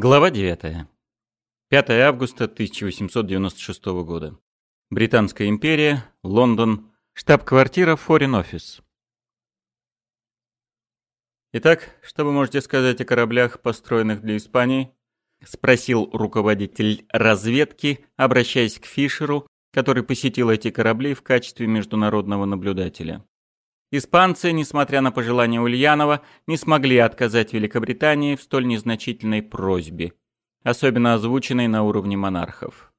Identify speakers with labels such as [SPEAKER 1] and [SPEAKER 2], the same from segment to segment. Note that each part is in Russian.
[SPEAKER 1] Глава 9. 5 августа 1896 года. Британская империя, Лондон, штаб-квартира Foreign Office. Итак, что вы можете сказать о кораблях, построенных для Испании? Спросил руководитель разведки, обращаясь к Фишеру, который посетил эти корабли в качестве международного наблюдателя. Испанцы, несмотря на пожелания Ульянова, не смогли отказать Великобритании в столь незначительной просьбе, особенно озвученной на уровне монархов.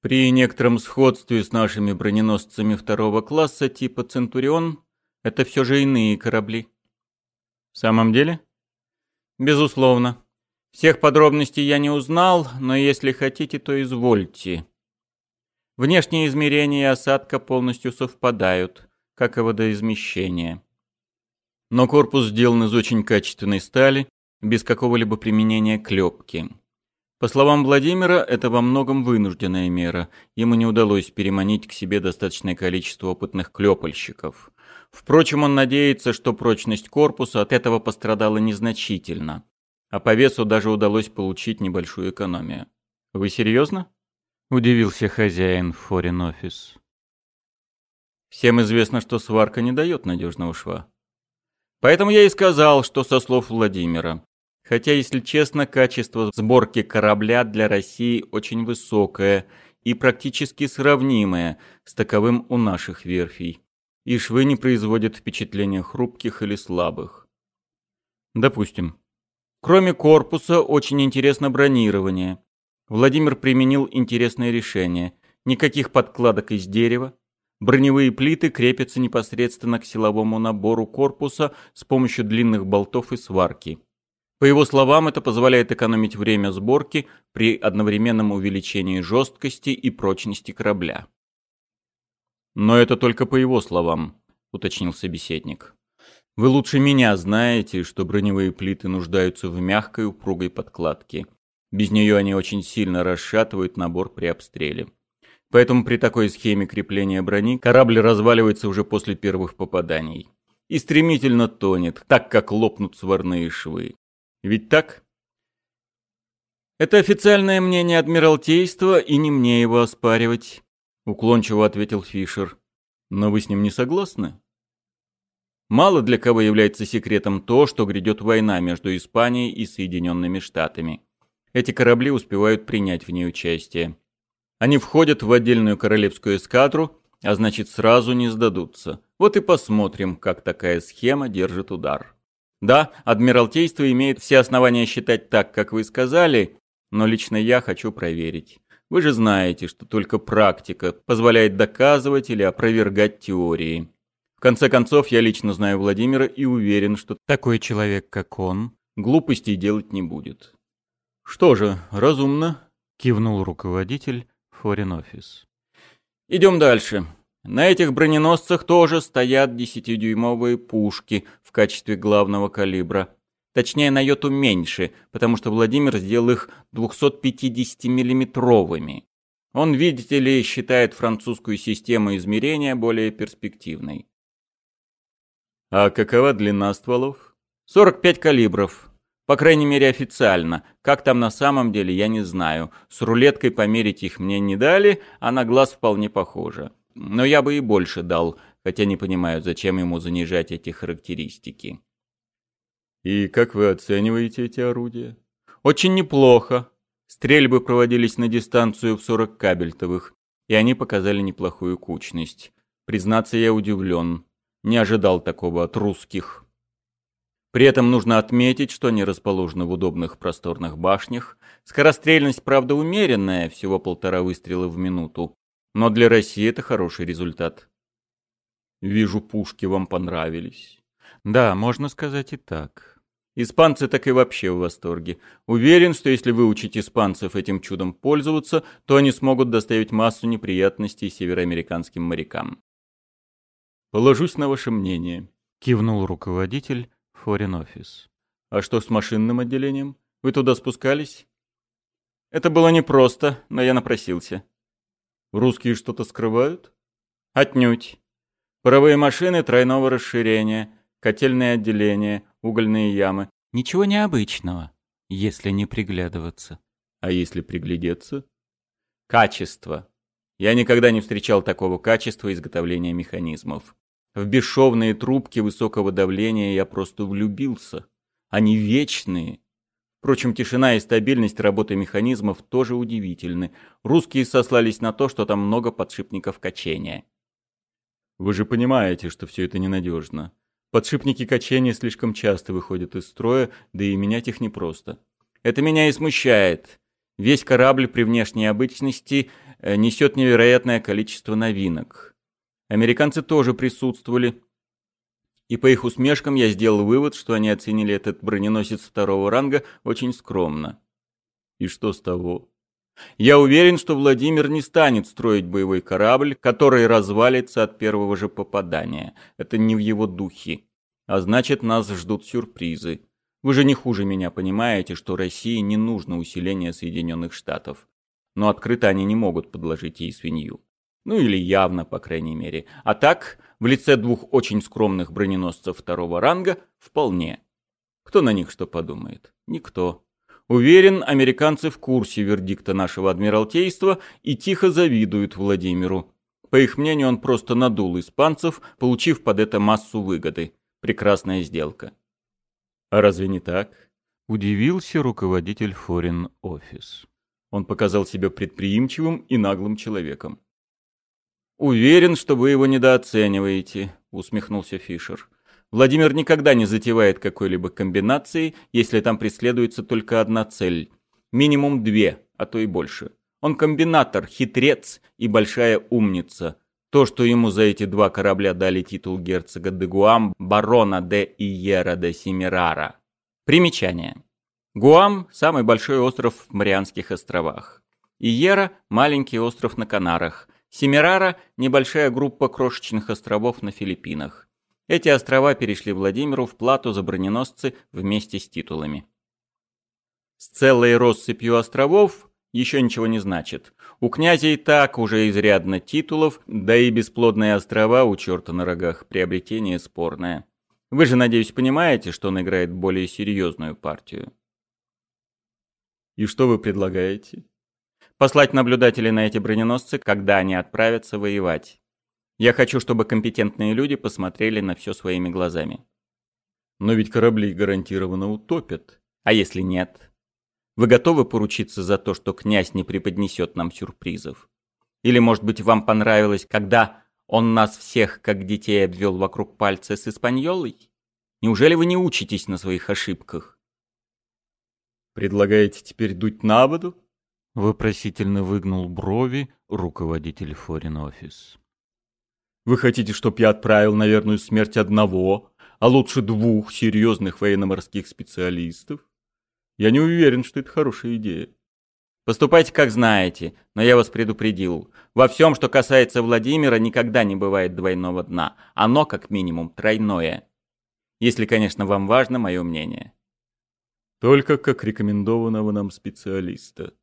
[SPEAKER 1] При некотором сходстве с нашими броненосцами второго класса типа «Центурион» это все же иные корабли. В самом деле? Безусловно. Всех подробностей я не узнал, но если хотите, то извольте. Внешние измерения осадка полностью совпадают – как и водоизмещение. Но корпус сделан из очень качественной стали, без какого-либо применения клепки. По словам Владимира, это во многом вынужденная мера. Ему не удалось переманить к себе достаточное количество опытных клепальщиков. Впрочем, он надеется, что прочность корпуса от этого пострадала незначительно. А по весу даже удалось получить небольшую экономию. «Вы серьезно?» – удивился хозяин Office. Всем известно, что сварка не дает надежного шва. Поэтому я и сказал, что со слов Владимира. Хотя, если честно, качество сборки корабля для России очень высокое и практически сравнимое с таковым у наших верфей. И швы не производят впечатления хрупких или слабых. Допустим. Кроме корпуса, очень интересно бронирование. Владимир применил интересное решение. Никаких подкладок из дерева, Броневые плиты крепятся непосредственно к силовому набору корпуса с помощью длинных болтов и сварки. По его словам, это позволяет экономить время сборки при одновременном увеличении жесткости и прочности корабля. «Но это только по его словам», — уточнил собеседник. «Вы лучше меня знаете, что броневые плиты нуждаются в мягкой упругой подкладке. Без нее они очень сильно расшатывают набор при обстреле. Поэтому при такой схеме крепления брони корабль разваливается уже после первых попаданий. И стремительно тонет, так как лопнут сварные швы. Ведь так? Это официальное мнение Адмиралтейства, и не мне его оспаривать, уклончиво ответил Фишер. Но вы с ним не согласны? Мало для кого является секретом то, что грядет война между Испанией и Соединенными Штатами. Эти корабли успевают принять в ней участие. Они входят в отдельную королевскую эскадру, а значит сразу не сдадутся. Вот и посмотрим, как такая схема держит удар. Да, Адмиралтейство имеет все основания считать так, как вы сказали, но лично я хочу проверить. Вы же знаете, что только практика позволяет доказывать или опровергать теории. В конце концов, я лично знаю Владимира и уверен, что такой человек, как он, глупостей делать не будет. Что же, разумно, кивнул руководитель, Foreign Office. Идем дальше. На этих броненосцах тоже стоят 10-дюймовые пушки в качестве главного калибра. Точнее, на йоту меньше, потому что Владимир сделал их 250-миллиметровыми. Он, видите ли, считает французскую систему измерения более перспективной. А какова длина стволов? 45 калибров. По крайней мере официально. Как там на самом деле, я не знаю. С рулеткой померить их мне не дали, а на глаз вполне похоже. Но я бы и больше дал, хотя не понимаю, зачем ему занижать эти характеристики. И как вы оцениваете эти орудия? Очень неплохо. Стрельбы проводились на дистанцию в 40 кабельтовых, и они показали неплохую кучность. Признаться, я удивлен. Не ожидал такого от русских. При этом нужно отметить, что они расположены в удобных просторных башнях. Скорострельность, правда, умеренная, всего полтора выстрела в минуту. Но для России это хороший результат. Вижу, пушки вам понравились. Да, можно сказать и так. Испанцы так и вообще в восторге. Уверен, что если выучить испанцев этим чудом пользоваться, то они смогут доставить массу неприятностей североамериканским морякам. Положусь на ваше мнение, кивнул руководитель, Foreign Office. А что с машинным отделением? Вы туда спускались? Это было непросто, но я напросился. Русские что-то скрывают? Отнюдь. Паровые машины тройного расширения, котельные отделения, угольные ямы. Ничего необычного. если не приглядываться.
[SPEAKER 2] А если приглядеться? Качество. Я никогда не встречал такого качества изготовления механизмов. В бесшовные трубки высокого давления я просто влюбился. Они вечные. Впрочем, тишина и стабильность работы механизмов тоже удивительны. Русские сослались на то, что там много подшипников качения. Вы же понимаете, что все это ненадежно. Подшипники качения слишком часто выходят из строя, да и менять их непросто. Это меня и смущает. Весь корабль при внешней обычности э, несет невероятное количество новинок. Американцы тоже присутствовали, и по их усмешкам я сделал вывод, что они оценили этот броненосец второго ранга очень скромно. И что с того? Я уверен, что Владимир не станет строить боевой корабль, который развалится от первого же попадания. Это не в его духе. А значит, нас ждут сюрпризы. Вы же не хуже меня понимаете, что России не нужно усиление Соединенных Штатов. Но открыто они не могут подложить ей свинью. Ну или явно, по крайней мере. А так, в лице двух очень скромных броненосцев второго ранга, вполне. Кто на них что подумает? Никто. Уверен, американцы в курсе вердикта нашего адмиралтейства и тихо завидуют Владимиру. По их мнению, он просто надул испанцев, получив под это массу выгоды. Прекрасная сделка. А разве не так? Удивился руководитель Foreign Office. Он показал себя предприимчивым и наглым человеком. «Уверен, что вы его недооцениваете», — усмехнулся Фишер. «Владимир никогда не затевает какой-либо комбинации, если там преследуется только одна цель. Минимум две, а то и больше. Он комбинатор, хитрец и большая умница. То, что ему за эти два корабля дали титул герцога де Гуам, барона де Иера де Семирара. Примечание. Гуам – самый большой остров в Марианских островах. Иера – маленький остров на Канарах – Семирара – небольшая группа крошечных островов на Филиппинах. Эти острова перешли Владимиру в плату за броненосцы вместе с титулами. С целой россыпью островов еще ничего не значит. У князя и так уже изрядно титулов, да и бесплодные острова у черта на рогах приобретение спорное. Вы же, надеюсь, понимаете, что он играет более серьезную партию. И что вы предлагаете? Послать наблюдателей на эти броненосцы, когда они отправятся воевать. Я хочу, чтобы компетентные люди посмотрели на все своими глазами. Но ведь корабли гарантированно утопят. А если нет? Вы готовы поручиться за то, что князь не преподнесет нам сюрпризов? Или, может быть, вам понравилось, когда он нас всех, как детей, обвел вокруг пальца с Испаньолой? Неужели вы не учитесь на своих ошибках? Предлагаете теперь дуть на воду? Вопросительно выгнул брови руководитель Foreign Office. «Вы хотите, чтоб я отправил на верную смерть одного, а лучше двух серьезных военно-морских специалистов? Я не уверен, что это хорошая идея». «Поступайте, как знаете, но я вас предупредил. Во всем, что касается Владимира, никогда не бывает двойного дна. Оно, как минимум, тройное. Если, конечно, вам важно мое мнение». «Только как рекомендованного нам специалиста»,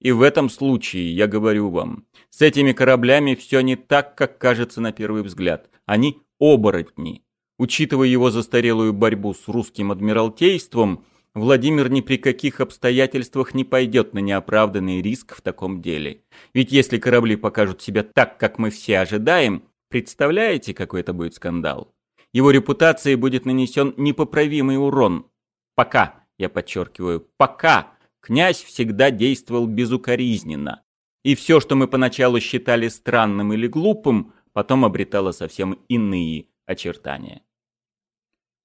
[SPEAKER 2] и в этом случае, я говорю вам, с этими кораблями все не так, как кажется на первый взгляд. Они оборотни. Учитывая его застарелую борьбу с русским адмиралтейством, Владимир ни при каких обстоятельствах не пойдет на неоправданный риск в таком деле. Ведь если корабли покажут себя так, как мы все ожидаем, представляете, какой это будет скандал? Его репутации будет нанесен непоправимый урон. Пока, я подчеркиваю, пока князь всегда действовал безукоризненно, и все, что мы поначалу считали странным или глупым, потом обретало совсем иные очертания.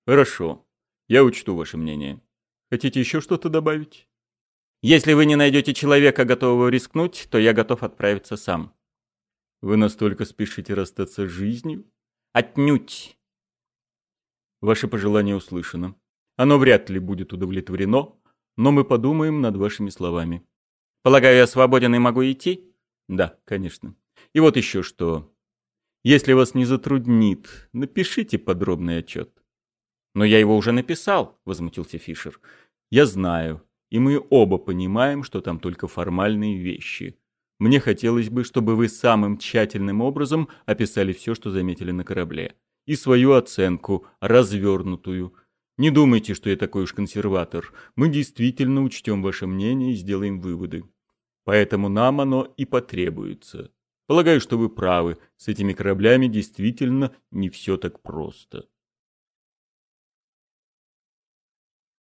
[SPEAKER 2] Хорошо, я учту ваше мнение. Хотите еще что-то добавить? Если вы не найдете человека, готового рискнуть, то я готов отправиться сам. Вы настолько спешите расстаться с жизнью? Отнюдь. Ваше пожелание услышано. Оно вряд ли будет удовлетворено, но мы подумаем над вашими словами. Полагаю, я свободен и могу идти? Да, конечно. И вот еще что. Если вас не затруднит, напишите подробный отчет. Но я его уже написал, возмутился Фишер. Я знаю, и мы оба понимаем, что там только формальные вещи. Мне хотелось бы, чтобы вы самым тщательным образом описали все, что заметили на корабле. И свою оценку, развернутую, Не думайте, что я такой уж консерватор. Мы действительно учтем ваше мнение и сделаем выводы. Поэтому нам оно и потребуется. Полагаю, что вы правы. С этими кораблями действительно не все так просто.